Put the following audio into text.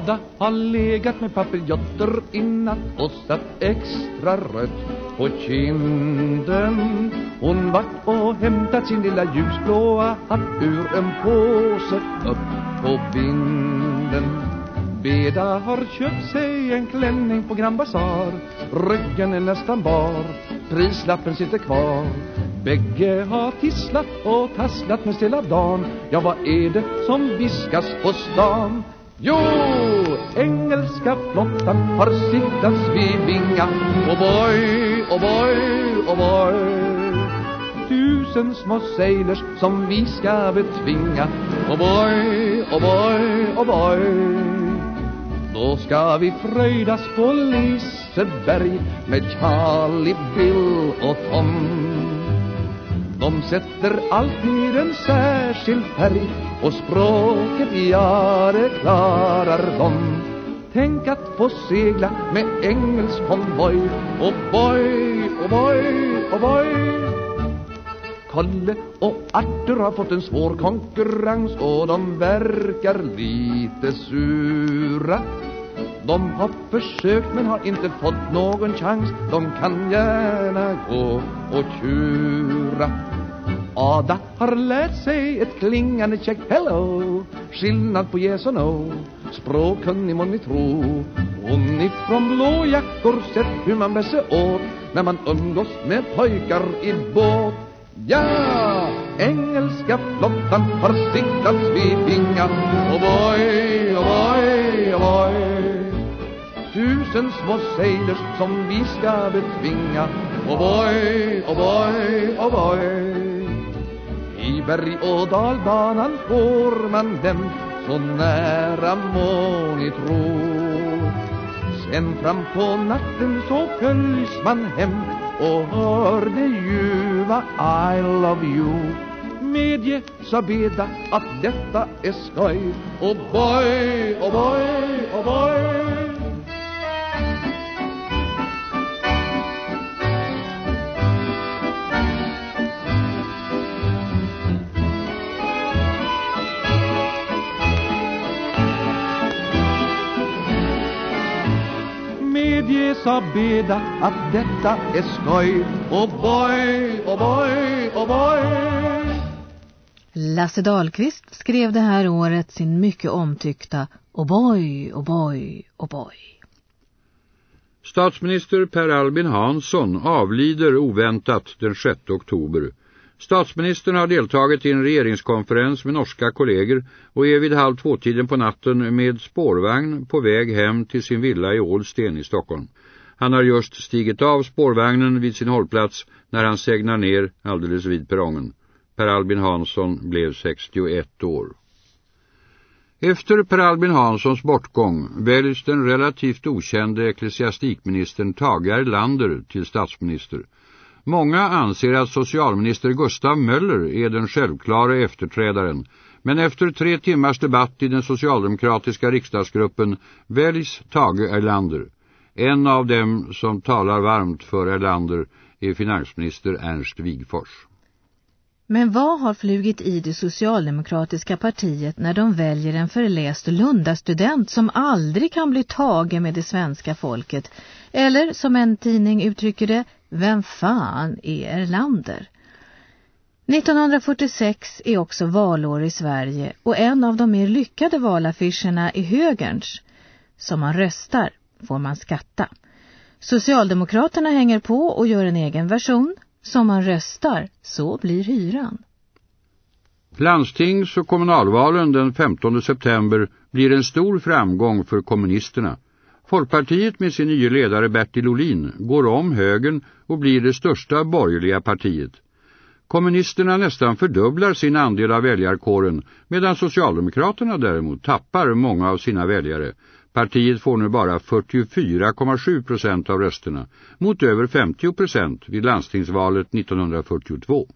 Ada har legat med papiljotter i natt och satt extra rött på kinden Hon vart och hämtat sin lilla ljusblåa hatt ur en påse upp på vinden Beda har köpt sig en klänning på Grand Bazaar Ryggen är nästan bar, prislappen sitter kvar Bägge har tisslat och tasslat med hela dan. Ja, vad är det som viskas på stan? Jo, engelska flottan har siktats vid Vinga. Och boy, och boy, och boy. Tusen små sailors som vi ska betvinga. Och boy, och boy, och boy. Då ska vi fröjdas på Liseberg med Charlie, Bill och Tom. De sätter alltid en särskild färg och språket, ja det klarar de. Tänk att få segla med engelsk konvoj och boy, och boy, och boy. Kalle och Arthur har fått en svår konkurrens och de verkar lite sura. De har försökt men har inte fått någon chans. De kan gärna gå och tjura. Ada har lärt sig ett klingande check hello! Skillnad på yes och no. Språkkunnig må ni tro. Hon ifrån blå jackor sett hur man bär sig åt När man umgås med pojkar i båt. Ja, engelska flottan har siktats vid Vinga Oh boy, oh boy, oh boy. Tusen små sailors som vi ska betvinga. Och boy, och boy, och boy. I berg och dalbanan får man dem Så nära må ni tro. Sen fram på natten så följs man hem Och hör det ljuva I love you. Medge, sa Beda, att detta är skoj. Och boy, och boy, boy. Sa Beda, att detta är skoj. Oh boy, oh boy, oh boy. Lasse Dahlqvist skrev det här året sin mycket omtyckta Oh boy, oh boy, oh boy. Statsminister Per Albin Hansson avlider oväntat den 6 oktober. Statsministern har deltagit i en regeringskonferens med norska kollegor och är vid halv tvåtiden på natten med spårvagn på väg hem till sin villa i Ålsten i Stockholm. Han har just stigit av spårvagnen vid sin hållplats när han segnar ner alldeles vid perrongen. Per Albin Hansson blev 61 år. Efter Per Albin Hanssons bortgång väljs den relativt okände ecklesiastikministern Tage Erlander till statsminister. Många anser att socialminister Gustav Möller är den självklara efterträdaren. Men efter tre timmars debatt i den socialdemokratiska riksdagsgruppen väljs Tage Erlander. En av dem som talar varmt för Erlander är finansminister Ernst Wigfors. Men vad har flugit i det socialdemokratiska partiet när de väljer en förläst Lundastudent som aldrig kan bli tagen med det svenska folket? Eller som en tidning uttrycker det, vem fan är Erlander? 1946 är också valår i Sverige och en av de mer lyckade valaffischerna är högerns. Som man röstar får man skatta. Socialdemokraterna hänger på och gör en egen version. Som man röstar, så blir hyran. Landstings- och kommunalvalen den 15 september blir en stor framgång för kommunisterna. Folkpartiet med sin nye ledare Bertil Olin går om högern och blir det största borgerliga partiet. Kommunisterna nästan fördubblar sin andel av väljarkåren medan Socialdemokraterna däremot tappar många av sina väljare. Partiet får nu bara 44,7 procent av rösterna mot över 50 procent vid landstingsvalet 1942.